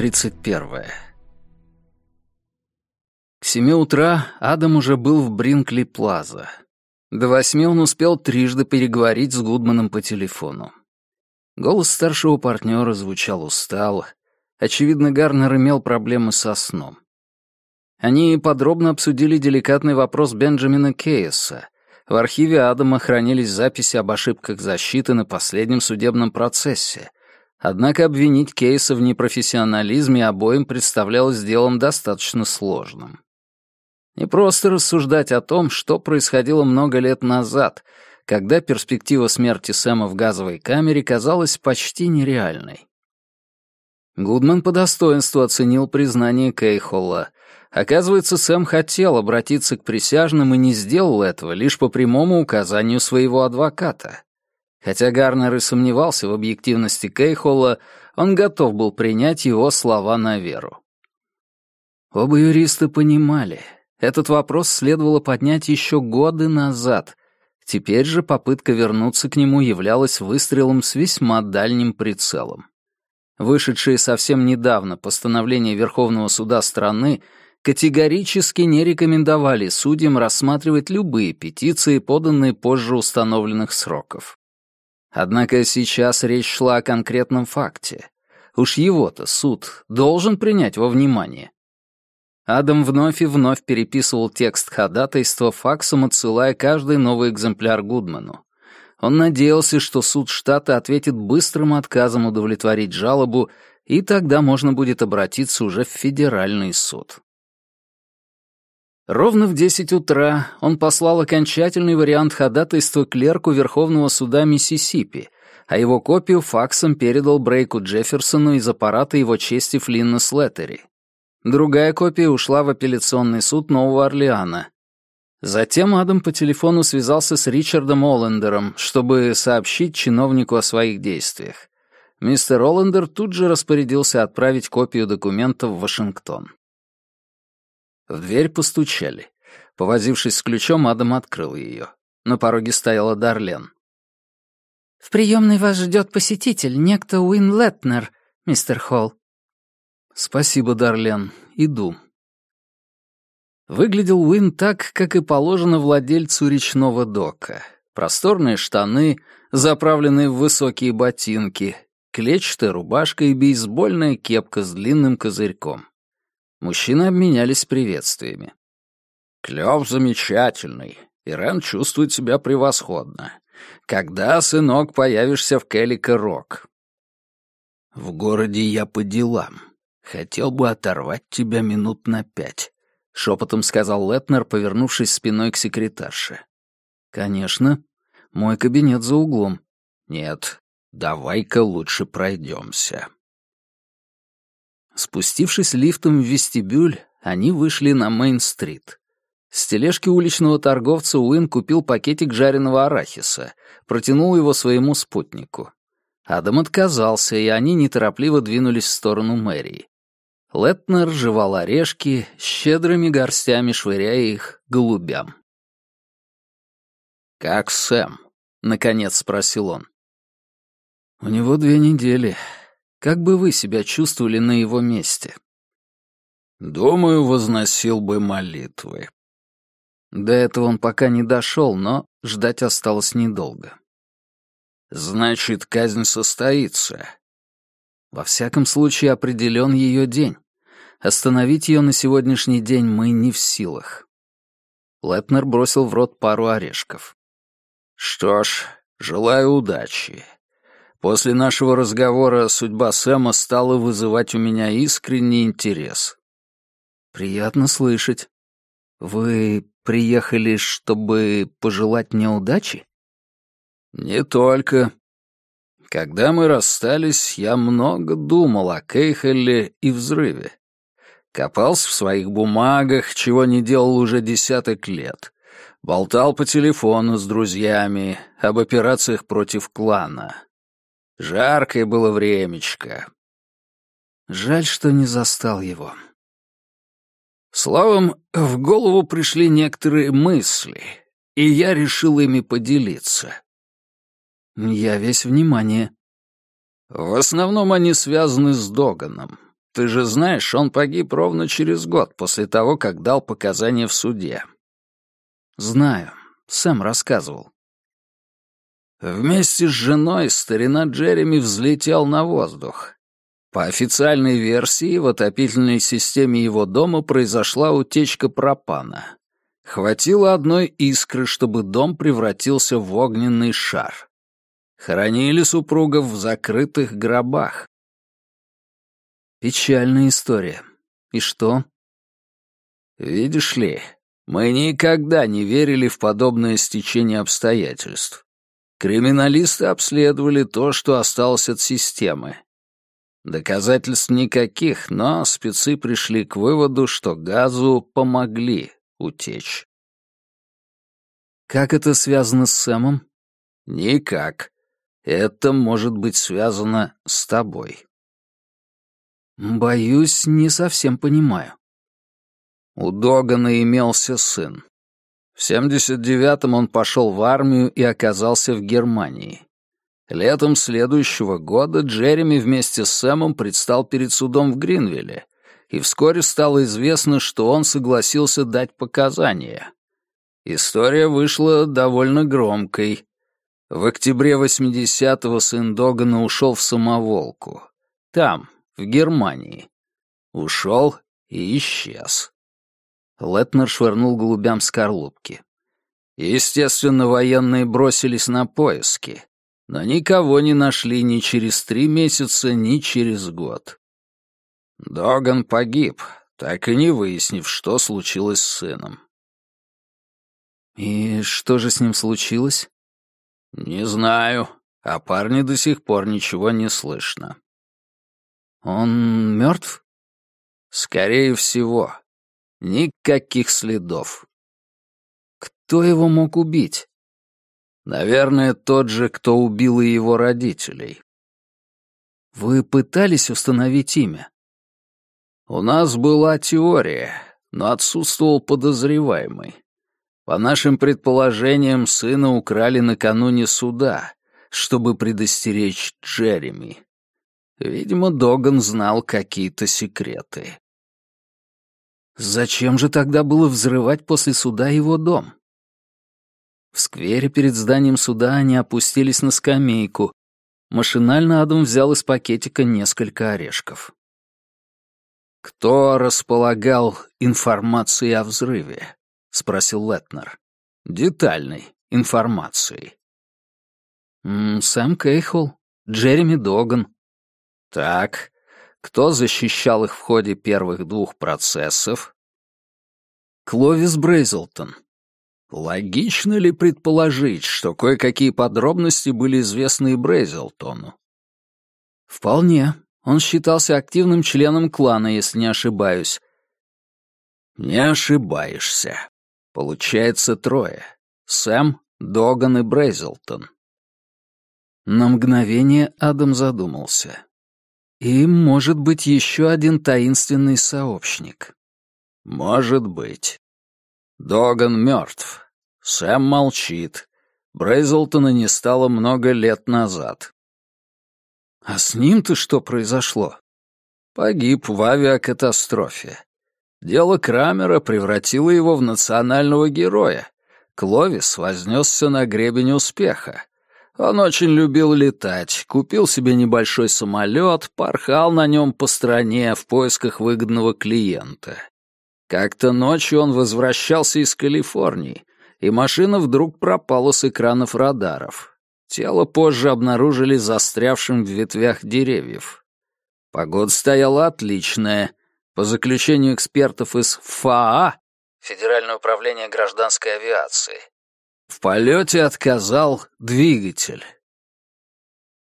Глава 31. К семи утра Адам уже был в Бринкли-Плаза. До восьми он успел трижды переговорить с Гудманом по телефону. Голос старшего партнера звучал устало. Очевидно, Гарнер имел проблемы со сном. Они подробно обсудили деликатный вопрос Бенджамина Кейса. В архиве Адама хранились записи об ошибках защиты на последнем судебном процессе — Однако обвинить Кейса в непрофессионализме обоим представлялось делом достаточно сложным. Не просто рассуждать о том, что происходило много лет назад, когда перспектива смерти Сэма в газовой камере казалась почти нереальной. Гудман по достоинству оценил признание Кейхолла. Оказывается, Сэм хотел обратиться к присяжным и не сделал этого лишь по прямому указанию своего адвоката. Хотя Гарнер и сомневался в объективности Кейхолла, он готов был принять его слова на веру. Оба юриста понимали, этот вопрос следовало поднять еще годы назад. Теперь же попытка вернуться к нему являлась выстрелом с весьма дальним прицелом. Вышедшие совсем недавно постановления Верховного суда страны категорически не рекомендовали судьям рассматривать любые петиции, поданные позже установленных сроков. Однако сейчас речь шла о конкретном факте. Уж его-то суд должен принять во внимание. Адам вновь и вновь переписывал текст ходатайства факсом, отсылая каждый новый экземпляр Гудману. Он надеялся, что суд штата ответит быстрым отказом удовлетворить жалобу, и тогда можно будет обратиться уже в федеральный суд. Ровно в 10 утра он послал окончательный вариант ходатайства клерку Верховного суда Миссисипи, а его копию факсом передал Брейку Джефферсону из аппарата его чести Флинна Слеттери. Другая копия ушла в апелляционный суд Нового Орлеана. Затем Адам по телефону связался с Ричардом Оллендером, чтобы сообщить чиновнику о своих действиях. Мистер Оллендер тут же распорядился отправить копию документов в Вашингтон. В дверь постучали. Повозившись с ключом, Адам открыл ее. На пороге стояла Дарлен. «В приемной вас ждет посетитель, некто Уин Летнер, мистер Холл». «Спасибо, Дарлен. Иду». Выглядел Уин так, как и положено владельцу речного дока. Просторные штаны, заправленные в высокие ботинки, клетчатая рубашка и бейсбольная кепка с длинным козырьком. Мужчины обменялись приветствиями. «Клёв замечательный. Ирен чувствует себя превосходно. Когда, сынок, появишься в Келлика-Рок?» «В городе я по делам. Хотел бы оторвать тебя минут на пять», — шепотом сказал Летнер, повернувшись спиной к секретарше. «Конечно. Мой кабинет за углом». «Нет, давай-ка лучше пройдемся». Спустившись лифтом в вестибюль, они вышли на Мейн-стрит. С тележки уличного торговца Уин купил пакетик жареного арахиса, протянул его своему спутнику. Адам отказался, и они неторопливо двинулись в сторону мэрии. Летнер жевал орешки, щедрыми горстями швыряя их голубям. «Как Сэм?» — наконец спросил он. «У него две недели. Как бы вы себя чувствовали на его месте? Думаю, возносил бы молитвы. До этого он пока не дошел, но ждать осталось недолго. Значит, казнь состоится. Во всяком случае, определен ее день. Остановить ее на сегодняшний день мы не в силах. Лепнер бросил в рот пару орешков. Что ж, желаю удачи. После нашего разговора судьба Сэма стала вызывать у меня искренний интерес. Приятно слышать. Вы приехали, чтобы пожелать мне удачи? Не только. Когда мы расстались, я много думал о Кейхелле и взрыве. Копался в своих бумагах, чего не делал уже десяток лет. Болтал по телефону с друзьями об операциях против клана. Жаркое было времечко. Жаль, что не застал его. Словом, в голову пришли некоторые мысли, и я решил ими поделиться. Я весь внимание. В основном они связаны с Доганом. Ты же знаешь, он погиб ровно через год после того, как дал показания в суде. Знаю. Сэм рассказывал. Вместе с женой старина Джереми взлетел на воздух. По официальной версии, в отопительной системе его дома произошла утечка пропана. Хватило одной искры, чтобы дом превратился в огненный шар. Хоронили супругов в закрытых гробах. Печальная история. И что? Видишь ли, мы никогда не верили в подобное стечение обстоятельств. Криминалисты обследовали то, что осталось от системы, Доказательств никаких, но спецы пришли к выводу, что газу помогли утечь. Как это связано с Сэмом? Никак. Это может быть связано с тобой. Боюсь, не совсем понимаю. У Догана имелся сын. В 79-м он пошел в армию и оказался в Германии. Летом следующего года Джереми вместе с Сэмом предстал перед судом в Гринвилле, и вскоре стало известно, что он согласился дать показания. История вышла довольно громкой. В октябре 80-го сын Догана ушел в самоволку. Там, в Германии. Ушел и исчез. Летнер швырнул голубям скорлупки. Естественно, военные бросились на поиски но никого не нашли ни через три месяца, ни через год. Доган погиб, так и не выяснив, что случилось с сыном. «И что же с ним случилось?» «Не знаю. О парне до сих пор ничего не слышно». «Он мертв?» «Скорее всего. Никаких следов». «Кто его мог убить?» Наверное, тот же, кто убил и его родителей. Вы пытались установить имя? У нас была теория, но отсутствовал подозреваемый. По нашим предположениям, сына украли накануне суда, чтобы предостеречь Джереми. Видимо, Доган знал какие-то секреты. Зачем же тогда было взрывать после суда его дом? В сквере перед зданием суда они опустились на скамейку. Машинально Адам взял из пакетика несколько орешков. «Кто располагал информацией о взрыве?» — спросил Летнер. «Детальной информацией». «Сэм Кейхол, Джереми Доган». «Так, кто защищал их в ходе первых двух процессов?» «Кловис Брейзелтон», Логично ли предположить, что кое-какие подробности были известны и Брейзелтону? Вполне. Он считался активным членом клана, если не ошибаюсь. Не ошибаешься. Получается трое. Сэм, Доган и Брейзелтон. На мгновение Адам задумался. И, может быть, еще один таинственный сообщник. Может быть. Доган мертв. Сэм молчит. Брейзлтона не стало много лет назад. А с ним-то что произошло? Погиб в авиакатастрофе. Дело Крамера превратило его в национального героя. Кловис вознесся на гребень успеха. Он очень любил летать, купил себе небольшой самолет, порхал на нем по стране в поисках выгодного клиента. Как-то ночью он возвращался из Калифорнии, и машина вдруг пропала с экранов радаров. Тело позже обнаружили застрявшим в ветвях деревьев. Погода стояла отличная. По заключению экспертов из ФАА, Федеральное управление гражданской авиации, в полете отказал двигатель.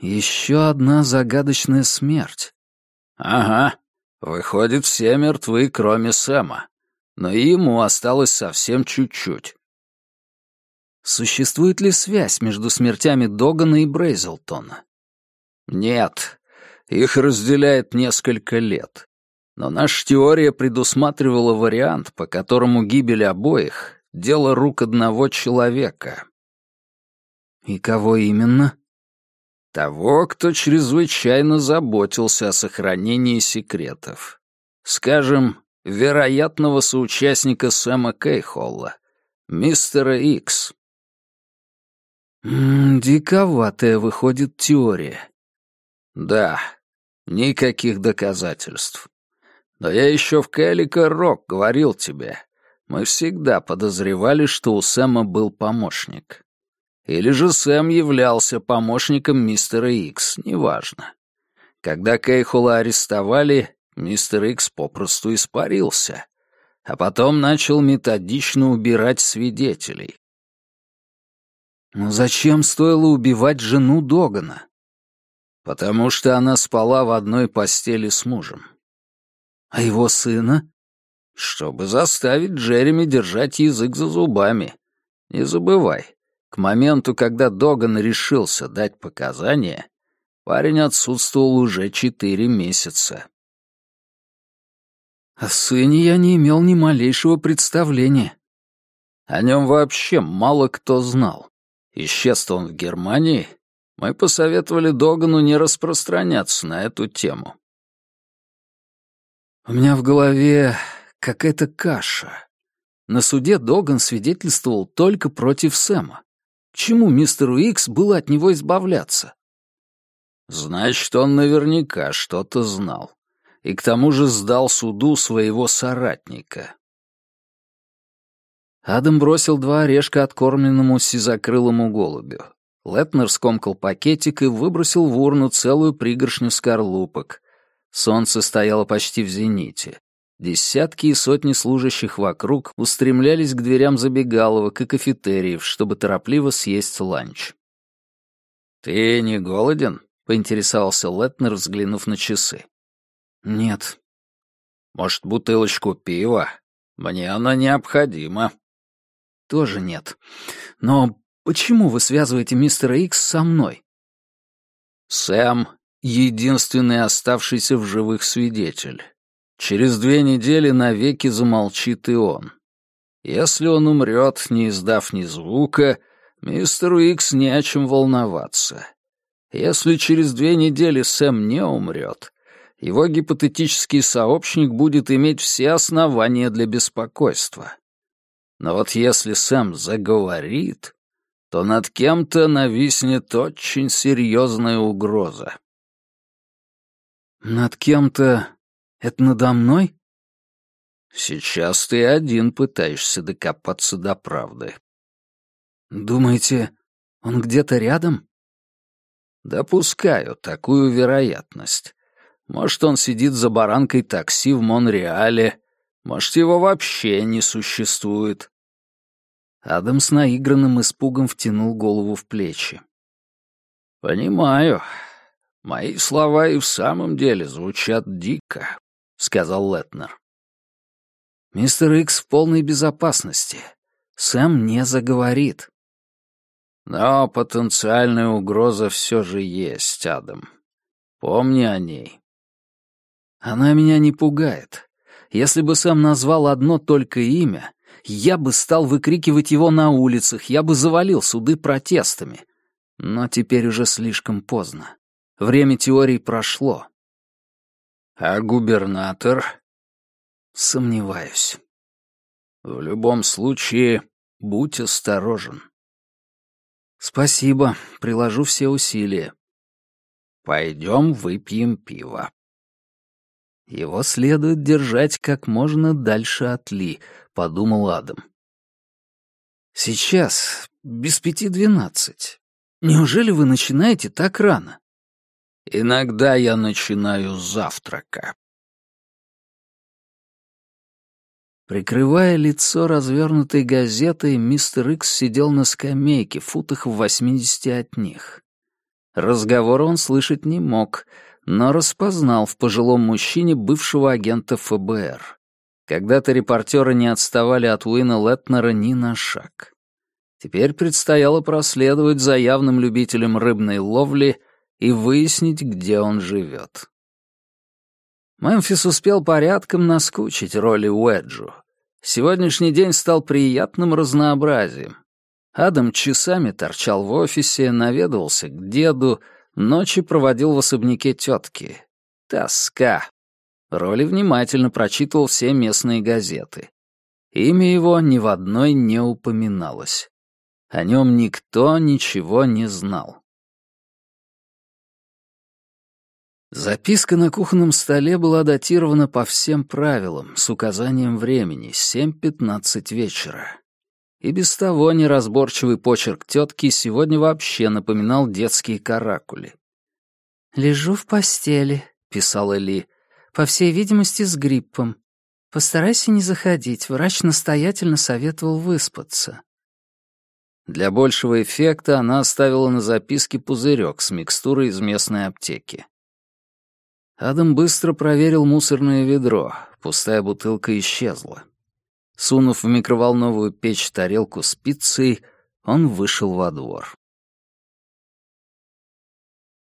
Еще одна загадочная смерть. Ага. Выходит, все мертвы, кроме Сэма. Но ему осталось совсем чуть-чуть. Существует ли связь между смертями Догана и Брейзелтона? Нет. Их разделяет несколько лет. Но наша теория предусматривала вариант, по которому гибель обоих — дело рук одного человека. И кого именно? Того, кто чрезвычайно заботился о сохранении секретов. Скажем, вероятного соучастника Сэма Кейхолла, мистера Икс. диковатая выходит теория. Да, никаких доказательств. Но я еще в Кэллика Рок говорил тебе. Мы всегда подозревали, что у Сэма был помощник. Или же Сэм являлся помощником мистера Икс, неважно. Когда Кейхола арестовали, мистер Икс попросту испарился, а потом начал методично убирать свидетелей. Но зачем стоило убивать жену Догана? Потому что она спала в одной постели с мужем. А его сына? Чтобы заставить Джереми держать язык за зубами. Не забывай, к моменту, когда Доган решился дать показания, парень отсутствовал уже четыре месяца. О сыне я не имел ни малейшего представления. О нем вообще мало кто знал. Исчез он в Германии. Мы посоветовали Догану не распространяться на эту тему. У меня в голове какая-то каша. На суде Доган свидетельствовал только против Сэма. Чему мистеру Икс было от него избавляться? Значит, он наверняка что-то знал. И к тому же сдал суду своего соратника. Адам бросил два орешка откормленному сизокрылому голубю. Летнер скомкал пакетик и выбросил в урну целую пригоршню скорлупок. Солнце стояло почти в зените. Десятки и сотни служащих вокруг устремлялись к дверям забегаловок и кафетериев, чтобы торопливо съесть ланч. «Ты не голоден?» — поинтересовался Летнер, взглянув на часы. «Нет». «Может, бутылочку пива? Мне она необходима». «Тоже нет. Но почему вы связываете мистера Икс со мной?» «Сэм — единственный оставшийся в живых свидетель. Через две недели навеки замолчит и он. Если он умрет, не издав ни звука, мистеру Икс не о чем волноваться. Если через две недели Сэм не умрет, его гипотетический сообщник будет иметь все основания для беспокойства. Но вот если Сэм заговорит, то над кем-то нависнет очень серьезная угроза. «Над кем-то это надо мной? Сейчас ты один пытаешься докопаться до правды. Думаете, он где-то рядом? Допускаю такую вероятность. Может, он сидит за баранкой такси в Монреале, может, его вообще не существует. Адам с наигранным испугом втянул голову в плечи. «Понимаю. Мои слова и в самом деле звучат дико. — сказал Летнер. «Мистер Икс в полной безопасности. Сэм не заговорит». «Но потенциальная угроза все же есть, Адам. Помни о ней». «Она меня не пугает. Если бы Сэм назвал одно только имя, я бы стал выкрикивать его на улицах, я бы завалил суды протестами. Но теперь уже слишком поздно. Время теорий прошло. А губернатор? Сомневаюсь. В любом случае, будь осторожен. Спасибо, приложу все усилия. Пойдем выпьем пиво. Его следует держать как можно дальше от Ли, подумал Адам. Сейчас без пяти двенадцать. Неужели вы начинаете так рано? Иногда я начинаю с завтрака. Прикрывая лицо развернутой газетой, мистер Икс сидел на скамейке, футах в восьмидесяти от них. Разговора он слышать не мог, но распознал в пожилом мужчине бывшего агента ФБР. Когда-то репортеры не отставали от Уина Летнера ни на шаг. Теперь предстояло проследовать за явным любителем рыбной ловли и выяснить, где он живет. Мемфис успел порядком наскучить роли Уэджу. Сегодняшний день стал приятным разнообразием. Адам часами торчал в офисе, наведывался к деду, Ночи проводил в особняке тетки. Тоска. Роли внимательно прочитывал все местные газеты. Имя его ни в одной не упоминалось. О нем никто ничего не знал. Записка на кухонном столе была датирована по всем правилам, с указанием времени, 7.15 вечера. И без того неразборчивый почерк тетки сегодня вообще напоминал детские каракули. «Лежу в постели», — писала Ли, — «по всей видимости, с гриппом. Постарайся не заходить, врач настоятельно советовал выспаться». Для большего эффекта она оставила на записке пузырек с микстурой из местной аптеки. Адам быстро проверил мусорное ведро. Пустая бутылка исчезла. Сунув в микроволновую печь тарелку с пиццей, он вышел во двор.